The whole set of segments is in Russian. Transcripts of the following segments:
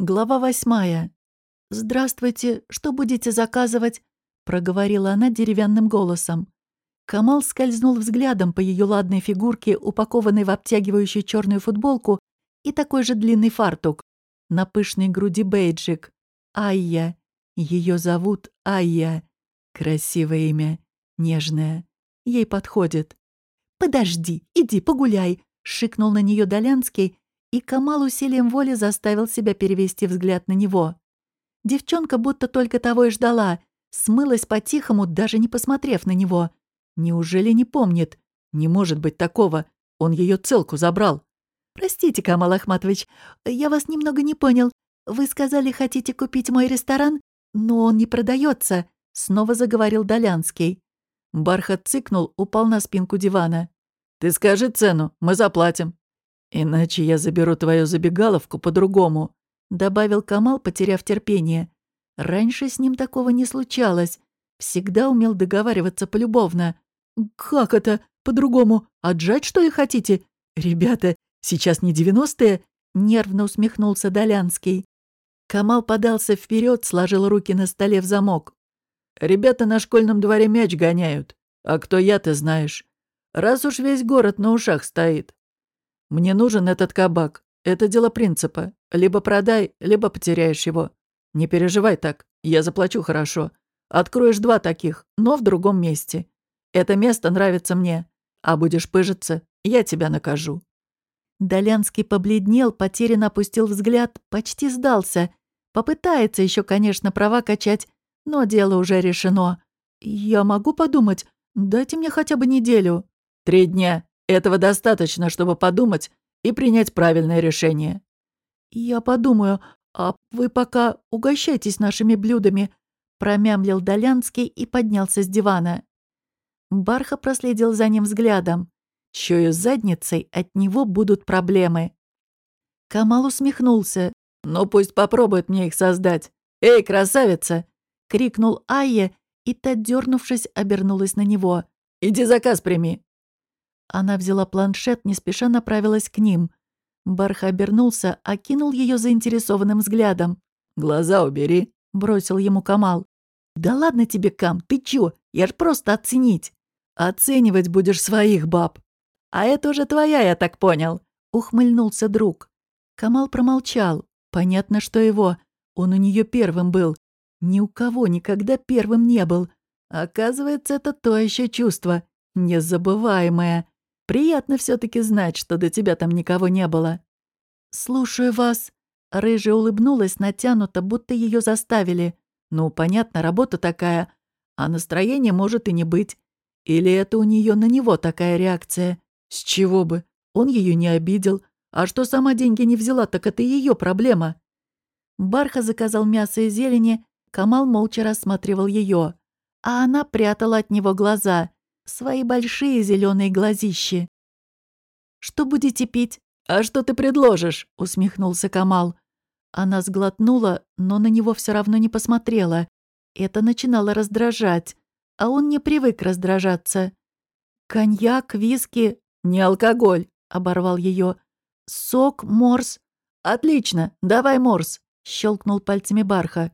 Глава восьмая. «Здравствуйте, что будете заказывать?» — проговорила она деревянным голосом. Камал скользнул взглядом по ее ладной фигурке, упакованной в обтягивающую черную футболку и такой же длинный фартук. На пышной груди бейджик. Айя. Ее зовут Айя. Красивое имя. Нежное. Ей подходит. «Подожди, иди погуляй», — шикнул на нее Долянский и Камал усилием воли заставил себя перевести взгляд на него. Девчонка будто только того и ждала, смылась по-тихому, даже не посмотрев на него. Неужели не помнит? Не может быть такого. Он ее целку забрал. «Простите, Камал Ахматович, я вас немного не понял. Вы сказали, хотите купить мой ресторан, но он не продается», — снова заговорил Долянский. Бархат цыкнул, упал на спинку дивана. «Ты скажи цену, мы заплатим. «Иначе я заберу твою забегаловку по-другому», — добавил Камал, потеряв терпение. Раньше с ним такого не случалось. Всегда умел договариваться полюбовно. «Как это? По-другому? Отжать, что ли, хотите? Ребята, сейчас не девяностые?» — нервно усмехнулся Долянский. Камал подался вперед, сложил руки на столе в замок. «Ребята на школьном дворе мяч гоняют. А кто я, ты знаешь. Раз уж весь город на ушах стоит. Мне нужен этот кабак. Это дело принципа. Либо продай, либо потеряешь его. Не переживай так. Я заплачу хорошо. Откроешь два таких, но в другом месте. Это место нравится мне. А будешь пыжиться, я тебя накажу». Долянский побледнел, потерянно опустил взгляд, почти сдался. Попытается еще, конечно, права качать, но дело уже решено. «Я могу подумать? Дайте мне хотя бы неделю». «Три дня. Этого достаточно, чтобы подумать и принять правильное решение. «Я подумаю, а вы пока угощайтесь нашими блюдами», промямлил Долянский и поднялся с дивана. Барха проследил за ним взглядом. Чую, задницей от него будут проблемы. Камал усмехнулся. «Ну пусть попробует мне их создать. Эй, красавица!» — крикнул Айя, и та, дернувшись, обернулась на него. «Иди заказ прими». Она взяла планшет, не спеша направилась к ним. Барха обернулся, окинул ее заинтересованным взглядом. «Глаза убери», — бросил ему Камал. «Да ладно тебе, Кам, ты чё? Я ж просто оценить». «Оценивать будешь своих баб». «А это уже твоя, я так понял», — ухмыльнулся друг. Камал промолчал. Понятно, что его. Он у нее первым был. Ни у кого никогда первым не был. Оказывается, это то еще чувство. Незабываемое. Приятно все таки знать, что до тебя там никого не было». «Слушаю вас». Рыжая улыбнулась натянуто, будто ее заставили. «Ну, понятно, работа такая. А настроение может и не быть. Или это у нее на него такая реакция? С чего бы? Он ее не обидел. А что сама деньги не взяла, так это ее проблема». Барха заказал мясо и зелени, Камал молча рассматривал ее, а она прятала от него глаза — свои большие зеленые глазищи. «Что будете пить? А что ты предложишь?» — усмехнулся Камал. Она сглотнула, но на него все равно не посмотрела. Это начинало раздражать, а он не привык раздражаться. «Коньяк, виски, не алкоголь», — оборвал ее. «Сок, морс». «Отлично, давай морс», — щелкнул пальцами Барха.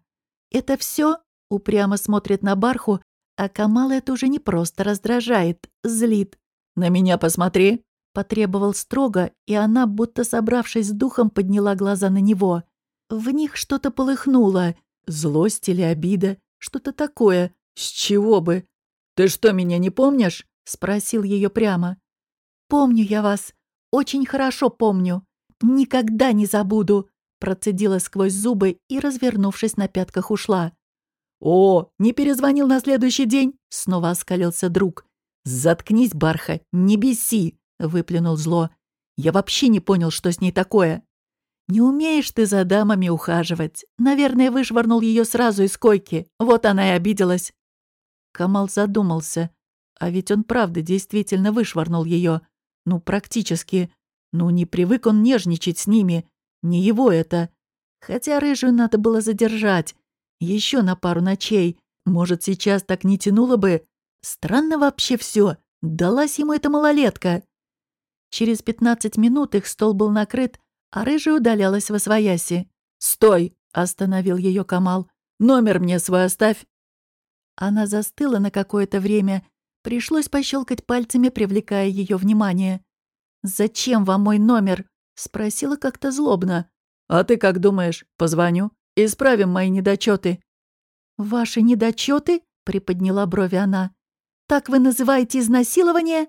«Это все? упрямо смотрит на Барху, а Камала это уже не просто раздражает, злит. «На меня посмотри!» Потребовал строго, и она, будто собравшись с духом, подняла глаза на него. В них что-то полыхнуло. Злость или обида. Что-то такое. С чего бы? «Ты что, меня не помнишь?» Спросил ее прямо. «Помню я вас. Очень хорошо помню. Никогда не забуду!» Процедила сквозь зубы и, развернувшись на пятках, ушла. «О, не перезвонил на следующий день?» — снова оскалился друг. «Заткнись, Барха, не беси!» — выплюнул зло. «Я вообще не понял, что с ней такое». «Не умеешь ты за дамами ухаживать. Наверное, вышвырнул ее сразу из койки. Вот она и обиделась». Камал задумался. А ведь он правда действительно вышвырнул ее. Ну, практически. Ну, не привык он нежничать с ними. Не его это. Хотя рыжую надо было задержать. Еще на пару ночей. Может, сейчас так не тянуло бы. Странно вообще все. Далась ему эта малолетка. Через пятнадцать минут их стол был накрыт, а рыжая удалялась во свояси. «Стой!» — остановил ее Камал. «Номер мне свой оставь!» Она застыла на какое-то время. Пришлось пощелкать пальцами, привлекая ее внимание. «Зачем вам мой номер?» — спросила как-то злобно. «А ты как думаешь? Позвоню. Исправим мои недочеты. «Ваши недочеты?» — приподняла брови она. «Так вы называете изнасилование?»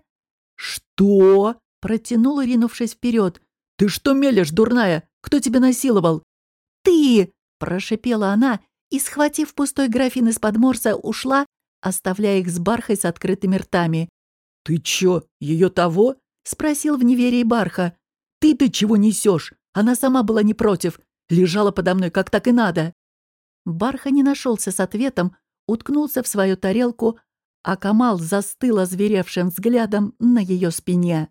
«Что?» — протянула, ринувшись вперед. «Ты что мелешь, дурная? Кто тебя насиловал?» «Ты!» — прошипела она и, схватив пустой графин из-под морса, ушла, оставляя их с Бархой с открытыми ртами. «Ты чё, ее того?» — спросил в неверии Барха. «Ты-ты чего несешь? Она сама была не против. Лежала подо мной, как так и надо». Барха не нашелся с ответом, уткнулся в свою тарелку, а Камал застыл озверевшим взглядом на ее спине.